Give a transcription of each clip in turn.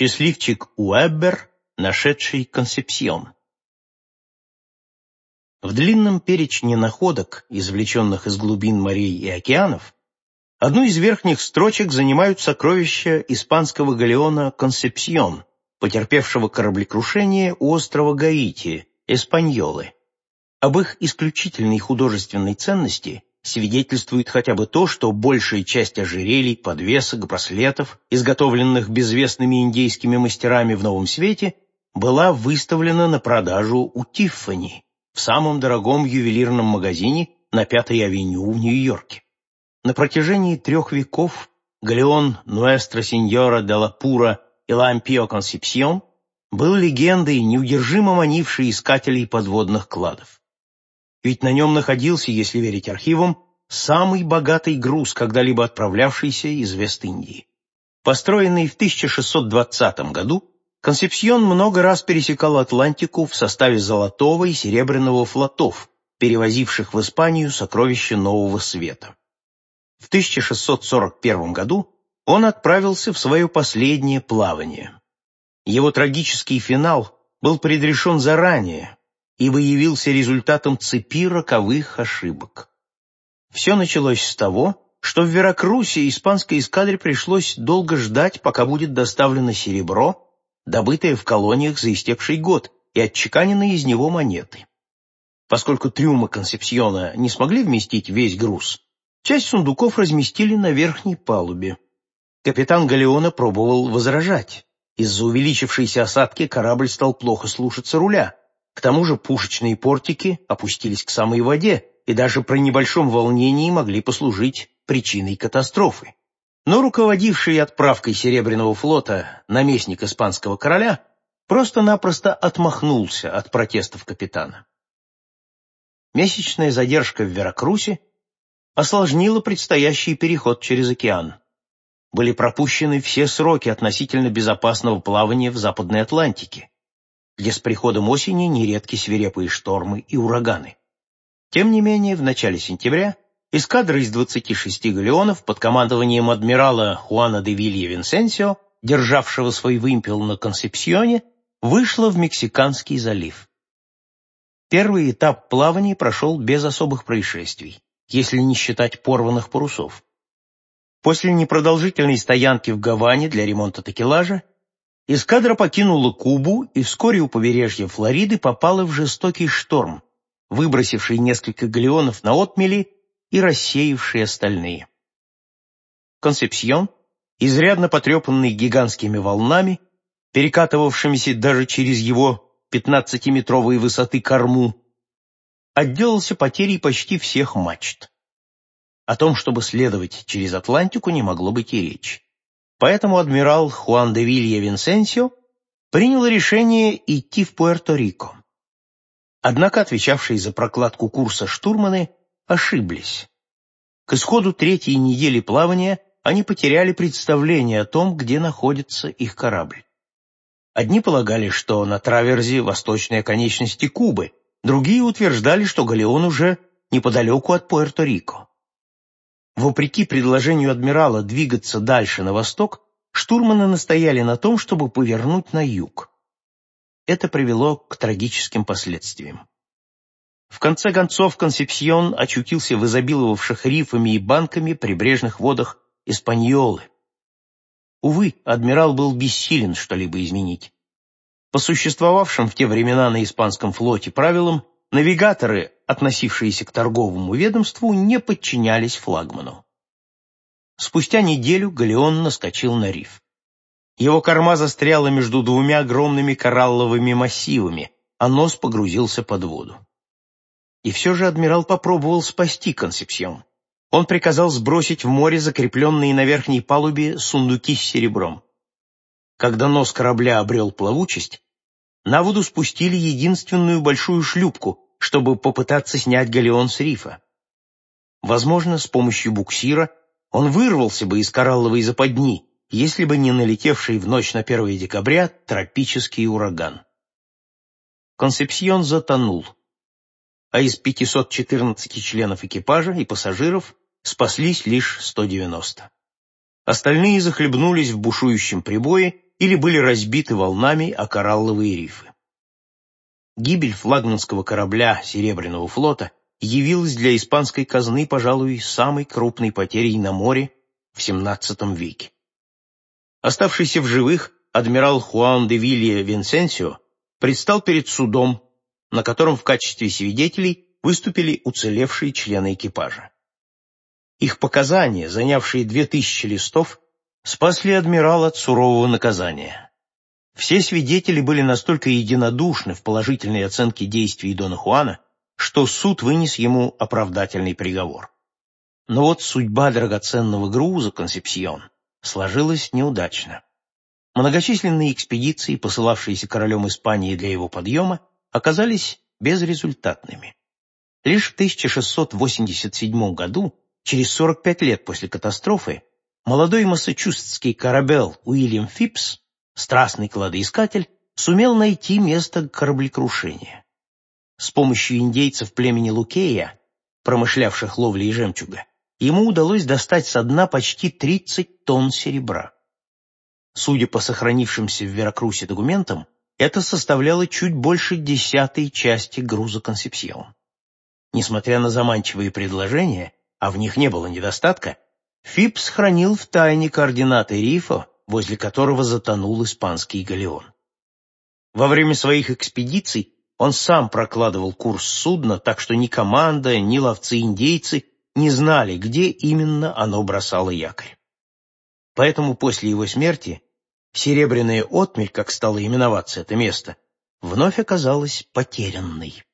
Счастливчик Уэббер, нашедший Консепсион. В длинном перечне находок, извлеченных из глубин морей и океанов, одну из верхних строчек занимают сокровища испанского галеона «Консепсион», потерпевшего кораблекрушение у острова Гаити, Эспаньолы. Об их исключительной художественной ценности свидетельствует хотя бы то, что большая часть ожерелий, подвесок, браслетов, изготовленных безвестными индейскими мастерами в Новом Свете, была выставлена на продажу у Тиффани в самом дорогом ювелирном магазине на Пятой авеню в Нью-Йорке. На протяжении трех веков галеон Нуэстро Синьора де ла Пура и Лампио Консепсион был легендой, неудержимо манившей искателей подводных кладов ведь на нем находился, если верить архивам, самый богатый груз, когда-либо отправлявшийся из Вест-Индии. Построенный в 1620 году, Консепсьон много раз пересекал Атлантику в составе Золотого и Серебряного флотов, перевозивших в Испанию сокровища Нового Света. В 1641 году он отправился в свое последнее плавание. Его трагический финал был предрешен заранее, ибо явился результатом цепи роковых ошибок. Все началось с того, что в Веракрусе испанской эскадре пришлось долго ждать, пока будет доставлено серебро, добытое в колониях за истекший год, и отчеканенные из него монеты. Поскольку трюмы Консепсиона не смогли вместить весь груз, часть сундуков разместили на верхней палубе. Капитан Галеона пробовал возражать. Из-за увеличившейся осадки корабль стал плохо слушаться руля, к тому же пушечные портики опустились к самой воде и даже при небольшом волнении могли послужить причиной катастрофы. Но руководивший отправкой Серебряного флота наместник испанского короля просто-напросто отмахнулся от протестов капитана. Месячная задержка в Веракрусе осложнила предстоящий переход через океан. Были пропущены все сроки относительно безопасного плавания в Западной Атлантике где с приходом осени нередки свирепые штормы и ураганы. Тем не менее, в начале сентября эскадра из 26 галеонов под командованием адмирала Хуана де Вилья Винсенсио, державшего свой вымпел на Консепсионе, вышла в Мексиканский залив. Первый этап плавания прошел без особых происшествий, если не считать порванных парусов. После непродолжительной стоянки в Гаване для ремонта такелажа Эскадра покинула Кубу и вскоре у побережья Флориды попала в жестокий шторм, выбросивший несколько галеонов на отмели и рассеявший остальные. Консепсьон, изрядно потрепанный гигантскими волнами, перекатывавшимися даже через его пятнадцатиметровой высоты корму, отделался потерей почти всех мачт. О том, чтобы следовать через Атлантику, не могло быть и речи. Поэтому адмирал Хуан де Вилья Винсенсио принял решение идти в Пуэрто-Рико. Однако отвечавшие за прокладку курса штурманы ошиблись. К исходу третьей недели плавания они потеряли представление о том, где находится их корабль. Одни полагали, что на траверзе восточной оконечности Кубы, другие утверждали, что галеон уже неподалеку от Пуэрто-Рико. Вопреки предложению адмирала двигаться дальше на восток, штурманы настояли на том, чтобы повернуть на юг. Это привело к трагическим последствиям. В конце концов, Консепсьон очутился в изобиловавших рифами и банками прибрежных водах Испаньолы. Увы, адмирал был бессилен что-либо изменить. По существовавшим в те времена на испанском флоте правилам, навигаторы относившиеся к торговому ведомству, не подчинялись флагману. Спустя неделю галеон наскочил на риф. Его корма застряла между двумя огромными коралловыми массивами, а нос погрузился под воду. И все же адмирал попробовал спасти Консепсьон. Он приказал сбросить в море закрепленные на верхней палубе сундуки с серебром. Когда нос корабля обрел плавучесть, на воду спустили единственную большую шлюпку, чтобы попытаться снять галеон с рифа. Возможно, с помощью буксира он вырвался бы из коралловой западни, если бы не налетевший в ночь на 1 декабря тропический ураган. Консепсьон затонул, а из 514 членов экипажа и пассажиров спаслись лишь 190. Остальные захлебнулись в бушующем прибое или были разбиты волнами о коралловые рифы. Гибель флагманского корабля Серебряного флота явилась для испанской казны, пожалуй, самой крупной потерей на море в XVII веке. Оставшийся в живых адмирал Хуан де Вилья Винсенсио предстал перед судом, на котором в качестве свидетелей выступили уцелевшие члены экипажа. Их показания, занявшие две тысячи листов, спасли адмирала от сурового наказания. Все свидетели были настолько единодушны в положительной оценке действий Дона Хуана, что суд вынес ему оправдательный приговор. Но вот судьба драгоценного груза «Консепсион» сложилась неудачно. Многочисленные экспедиции, посылавшиеся королем Испании для его подъема, оказались безрезультатными. Лишь в 1687 году, через 45 лет после катастрофы, молодой массачусетский корабел Уильям Фипс, страстный кладоискатель, сумел найти место кораблекрушения. С помощью индейцев племени Лукея, промышлявших ловлей жемчуга, ему удалось достать со дна почти 30 тонн серебра. Судя по сохранившимся в Веракрусе документам, это составляло чуть больше десятой части груза Консепсион. Несмотря на заманчивые предложения, а в них не было недостатка, Фипс хранил в тайне координаты рифа, возле которого затонул испанский галеон. Во время своих экспедиций он сам прокладывал курс судна, так что ни команда, ни ловцы-индейцы не знали, где именно оно бросало якорь. Поэтому после его смерти Серебряная отмель, как стало именоваться это место, вновь оказалась потерянной.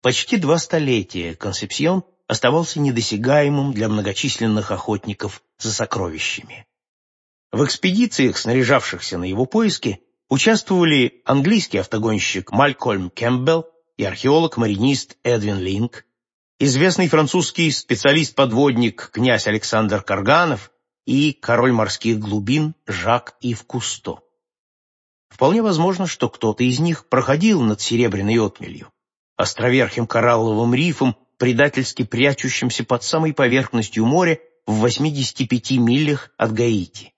Почти два столетия Консепсьон оставался недосягаемым для многочисленных охотников за сокровищами. В экспедициях, снаряжавшихся на его поиски, участвовали английский автогонщик Малькольм Кэмпбелл и археолог-маринист Эдвин Линк, известный французский специалист-подводник князь Александр Карганов и король морских глубин Жак Ив Кусто. Вполне возможно, что кто-то из них проходил над Серебряной отмелью, островерхим коралловым рифом, предательски прячущимся под самой поверхностью моря в 85 милях от Гаити.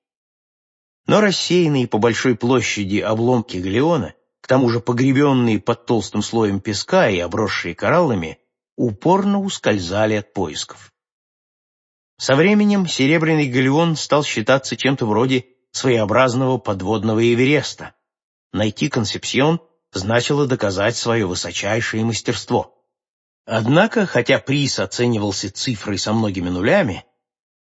Но рассеянные по большой площади обломки галеона, к тому же погребенные под толстым слоем песка и обросшие кораллами, упорно ускользали от поисков. Со временем Серебряный галеон стал считаться чем-то вроде своеобразного подводного Эвереста. Найти Консепсьон значило доказать свое высочайшее мастерство. Однако, хотя приз оценивался цифрой со многими нулями,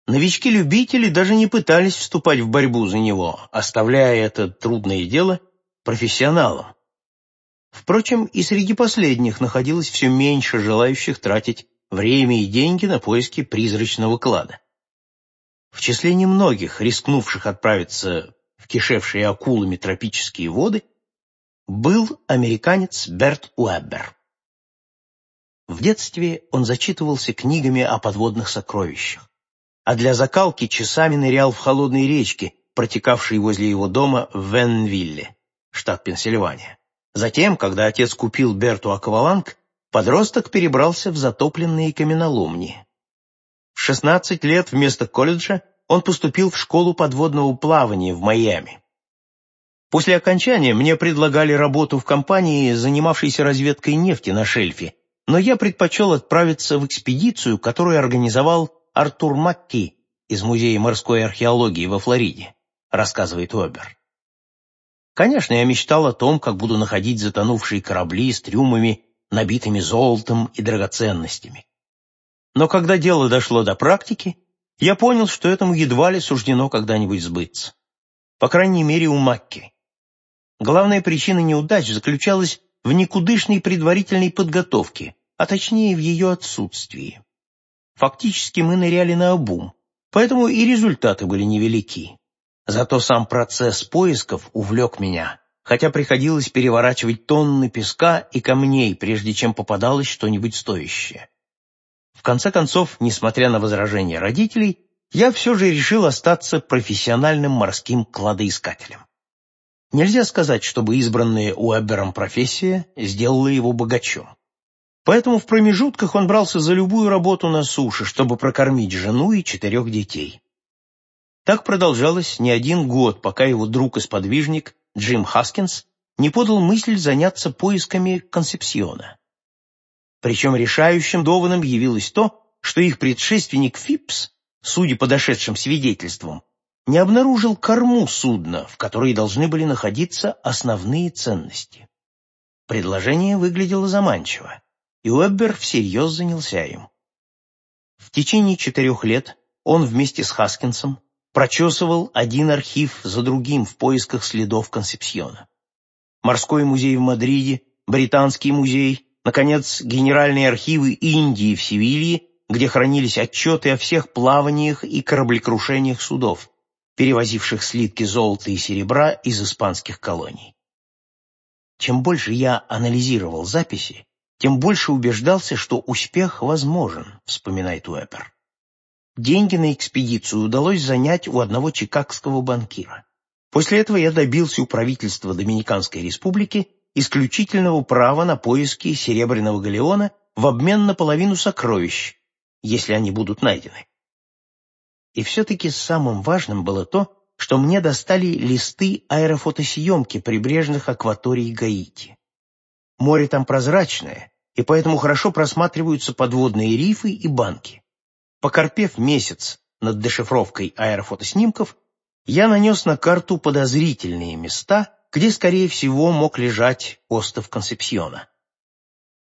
новички-любители даже не пытались вступать в борьбу за него, оставляя это трудное дело профессионалам. Впрочем, и среди последних находилось все меньше желающих тратить время и деньги на поиски призрачного клада. В числе немногих, рискнувших отправиться в кишевшие акулами тропические воды, был американец Берт Уэббер. В детстве он зачитывался книгами о подводных сокровищах, а для закалки часами нырял в холодные речки, протекавшие возле его дома в Венвилле, штат Пенсильвания. Затем, когда отец купил Берту акваланг, подросток перебрался в затопленные каменоломни. В 16 лет вместо колледжа он поступил в школу подводного плавания в Майами. После окончания мне предлагали работу в компании, занимавшейся разведкой нефти на шельфе, но я предпочел отправиться в экспедицию, которую организовал Артур Макки из Музея морской археологии во Флориде, рассказывает Обер. Конечно, я мечтал о том, как буду находить затонувшие корабли с трюмами набитыми золотом и драгоценностями. Но когда дело дошло до практики, я понял, что этому едва ли суждено когда-нибудь сбыться. По крайней мере, у Макки. Главная причина неудач заключалась в никудышной предварительной подготовке, а точнее в ее отсутствии. Фактически мы ныряли на обум, поэтому и результаты были невелики. Зато сам процесс поисков увлек меня, хотя приходилось переворачивать тонны песка и камней, прежде чем попадалось что-нибудь стоящее. В конце концов, несмотря на возражения родителей, я все же решил остаться профессиональным морским кладоискателем. Нельзя сказать, чтобы избранная Уэббером профессия сделала его богачом. Поэтому в промежутках он брался за любую работу на суше, чтобы прокормить жену и четырех детей. Так продолжалось не один год, пока его друг и сподвижник Джим Хаскинс не подал мысль заняться поисками Консепсиона. Причем решающим доводом явилось то, что их предшественник Фипс, судя по дошедшим свидетельствам, не обнаружил корму судна, в которой должны были находиться основные ценности. Предложение выглядело заманчиво, и Уэббер всерьез занялся им. В течение четырех лет он вместе с Хаскинсом прочесывал один архив за другим в поисках следов Консепсиона. Морской музей в Мадриде, Британский музей, наконец, Генеральные архивы Индии в Севилье, где хранились отчеты о всех плаваниях и кораблекрушениях судов, перевозивших слитки золота и серебра из испанских колоний. Чем больше я анализировал записи, тем больше убеждался, что успех возможен, вспоминает Уэппер. Деньги на экспедицию удалось занять у одного чикагского банкира. После этого я добился у правительства Доминиканской республики исключительного права на поиски Серебряного галеона в обмен на половину сокровищ, если они будут найдены. И все-таки самым важным было то, что мне достали листы аэрофотосъемки прибрежных акваторий Гаити. Море там прозрачное, и поэтому хорошо просматриваются подводные рифы и банки. Покорпев месяц над дешифровкой аэрофотоснимков, я нанес на карту подозрительные места, где, скорее всего, мог лежать остров Консепсиона.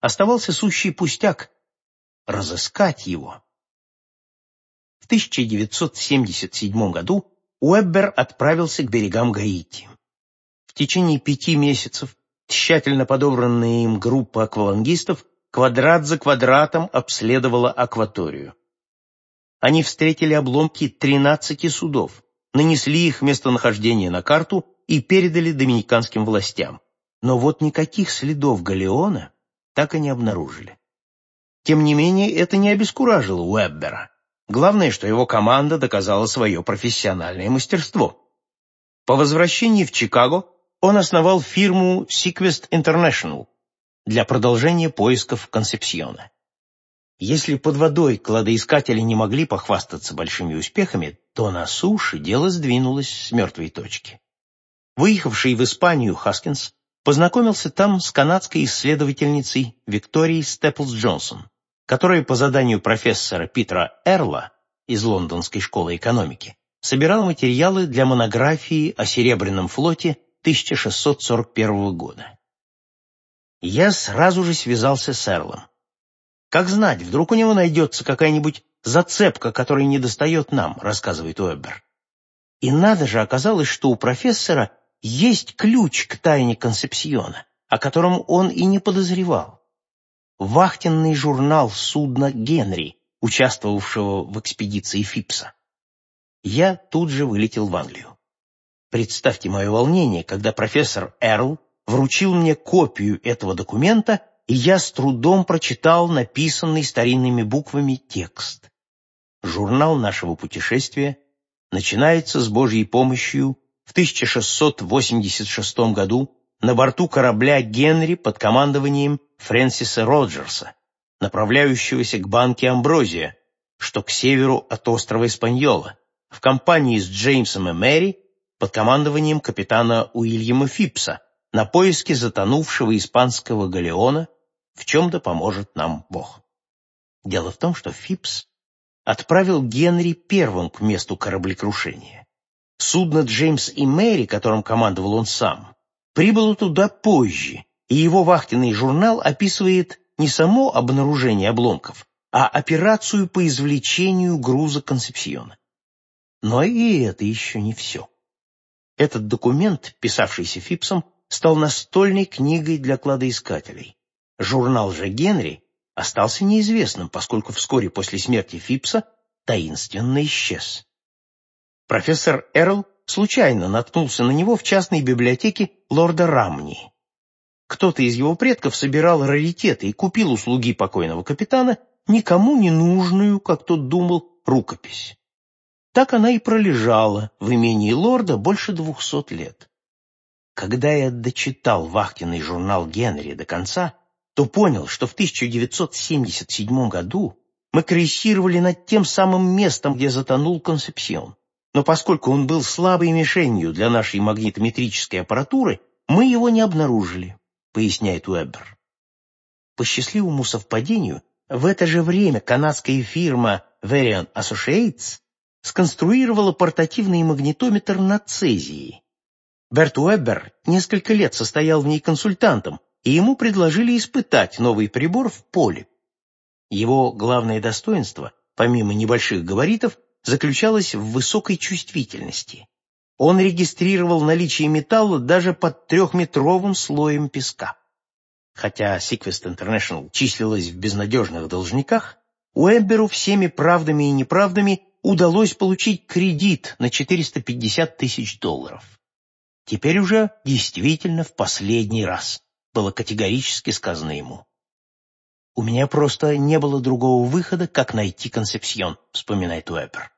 Оставался сущий пустяк — разыскать его. В 1977 году Уэббер отправился к берегам Гаити. В течение пяти месяцев тщательно подобранная им группа аквалангистов квадрат за квадратом обследовала акваторию. Они встретили обломки 13 судов, нанесли их местонахождение на карту и передали доминиканским властям. Но вот никаких следов галеона так и не обнаружили. Тем не менее, это не обескуражило Уэббера. Главное, что его команда доказала свое профессиональное мастерство. По возвращении в Чикаго он основал фирму Sequest International для продолжения поисков Консепсиона. Если под водой кладоискатели не могли похвастаться большими успехами, то на суше дело сдвинулось с мертвой точки. Выехавший в Испанию Хаскинс познакомился там с канадской исследовательницей Викторией Степлс Джонсон, которая по заданию профессора Питера Эрла из Лондонской школы экономики собирала материалы для монографии о Серебряном флоте 1641 года. Я сразу же связался с Эрлом. Как знать, вдруг у него найдется какая-нибудь зацепка, которая недостает нам, рассказывает Уэббер. И надо же, оказалось, что у профессора есть ключ к тайне Концепсиона, о котором он и не подозревал. Вахтенный журнал судна «Генри», участвовавшего в экспедиции Фипса. Я тут же вылетел в Англию. Представьте мое волнение, когда профессор Эрл вручил мне копию этого документа и я с трудом прочитал написанный старинными буквами текст. Журнал нашего путешествия начинается с Божьей помощью в 1686 году на борту корабля «Генри» под командованием Фрэнсиса Роджерса, направляющегося к банке Амброзия, что к северу от острова Испаньола, в компании с Джеймсом и Мэри под командованием капитана Уильяма Фипса на поиски затонувшего испанского галеона в чем-то поможет нам Бог. Дело в том, что Фипс отправил Генри первым к месту кораблекрушения. Судно Джеймс и Мэри, которым командовал он сам, прибыло туда позже, и его вахтенный журнал описывает не само обнаружение обломков, а операцию по извлечению груза Концепсиона. Но и это еще не все. Этот документ, писавшийся Фипсом, стал настольной книгой для кладоискателей. Журнал же Генри остался неизвестным, поскольку вскоре после смерти Фипса таинственно исчез. Профессор Эрл случайно наткнулся на него в частной библиотеке лорда Рамни. Кто-то из его предков собирал раритеты и купил услуги покойного капитана никому не нужную, как тот думал, рукопись. Так она и пролежала в имении лорда больше двухсот лет. Когда я дочитал вахтенный журнал Генри до конца, то понял, что в 1977 году мы крейсировали над тем самым местом, где затонул Консепсион. но поскольку он был слабой мишенью для нашей магнитометрической аппаратуры, мы его не обнаружили, поясняет Уэббер. По счастливому совпадению, в это же время канадская фирма Varian Associates сконструировала портативный магнитометр на цезии. Берт Уэббер несколько лет состоял в ней консультантом, и ему предложили испытать новый прибор в поле. Его главное достоинство, помимо небольших габаритов, заключалось в высокой чувствительности. Он регистрировал наличие металла даже под трехметровым слоем песка. Хотя Sequest International числилась в безнадежных должниках, Уэбберу всеми правдами и неправдами удалось получить кредит на 450 тысяч долларов. Теперь уже действительно в последний раз, было категорически сказано ему. «У меня просто не было другого выхода, как найти Концепсьон», вспоминает Уэббер.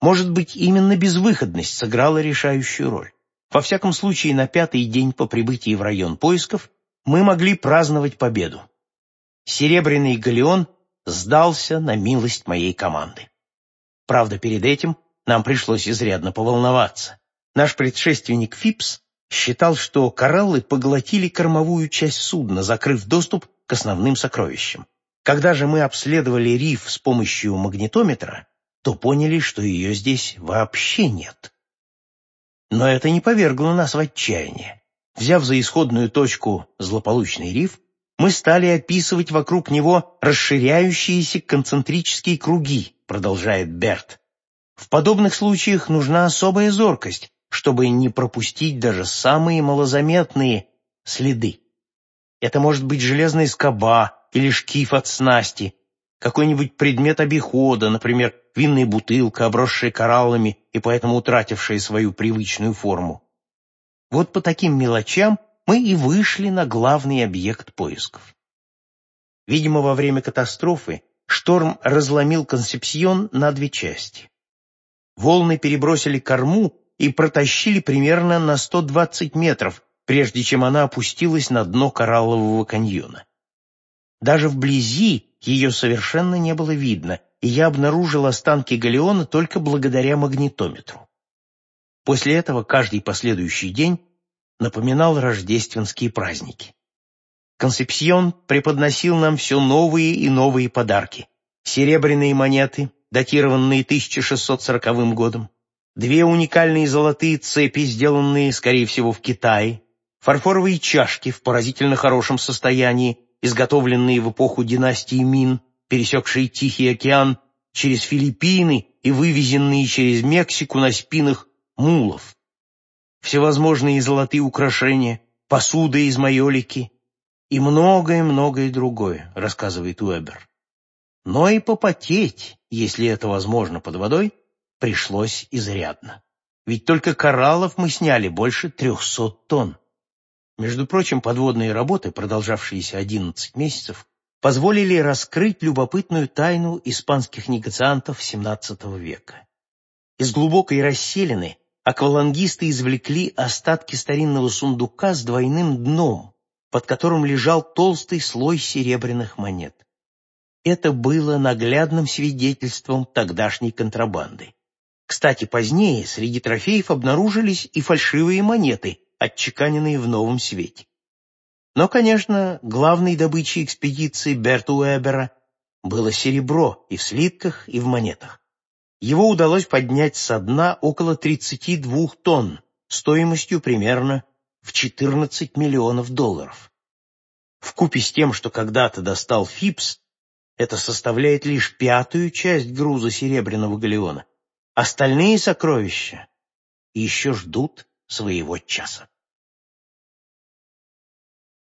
Может быть, именно безвыходность сыграла решающую роль. Во всяком случае, на пятый день по прибытии в район поисков мы могли праздновать победу. Серебряный галеон сдался на милость моей команды. Правда, перед этим нам пришлось изрядно поволноваться. Наш предшественник Фипс считал, что кораллы поглотили кормовую часть судна, закрыв доступ к основным сокровищам. Когда же мы обследовали риф с помощью магнитометра, то поняли, что ее здесь вообще нет. Но это не повергло нас в отчаяние. Взяв за исходную точку злополучный риф, мы стали описывать вокруг него расширяющиеся концентрические круги, продолжает Берт. В подобных случаях нужна особая зоркость, чтобы не пропустить даже самые малозаметные следы. Это может быть железная скоба или шкив от снасти, какой-нибудь предмет обихода, например, винная бутылка, обросшая кораллами и поэтому утратившая свою привычную форму. Вот по таким мелочам мы и вышли на главный объект поисков. Видимо, во время катастрофы шторм разломил Консепсьон на две части. Волны перебросили корму и протащили примерно на 120 метров, прежде чем она опустилась на дно кораллового каньона. Даже вблизи ее совершенно не было видно, и я обнаружил останки галеона только благодаря магнитометру. После этого каждый последующий день напоминал рождественские праздники. Консепсьон преподносил нам все новые и новые подарки. Серебряные монеты, датированные 1640 годом, две уникальные золотые цепи, сделанные, скорее всего, в Китае, фарфоровые чашки в поразительно хорошем состоянии, изготовленные в эпоху династии Мин, пересекшие Тихий океан через Филиппины и вывезенные через Мексику на спинах мулов. Всевозможные золотые украшения, посуда из майолики и многое-многое другое, рассказывает Уэбер. Но и попотеть, если это возможно под водой, пришлось изрядно. Ведь только кораллов мы сняли больше трехсот тонн. Между прочим, подводные работы, продолжавшиеся 11 месяцев, позволили раскрыть любопытную тайну испанских негациантов XVII века. Из глубокой расселины аквалангисты извлекли остатки старинного сундука с двойным дном, под которым лежал толстый слой серебряных монет. Это было наглядным свидетельством тогдашней контрабанды. Кстати, позднее среди трофеев обнаружились и фальшивые монеты, отчеканенные в новом свете. Но, конечно, главной добычей экспедиции Берта Уэбера было серебро и в слитках, и в монетах. Его удалось поднять со дна около 32 тонн, стоимостью примерно в 14 миллионов долларов. Вкупе с тем, что когда-то достал Фипс, это составляет лишь пятую часть груза серебряного галеона. Остальные сокровища еще ждут своего часа.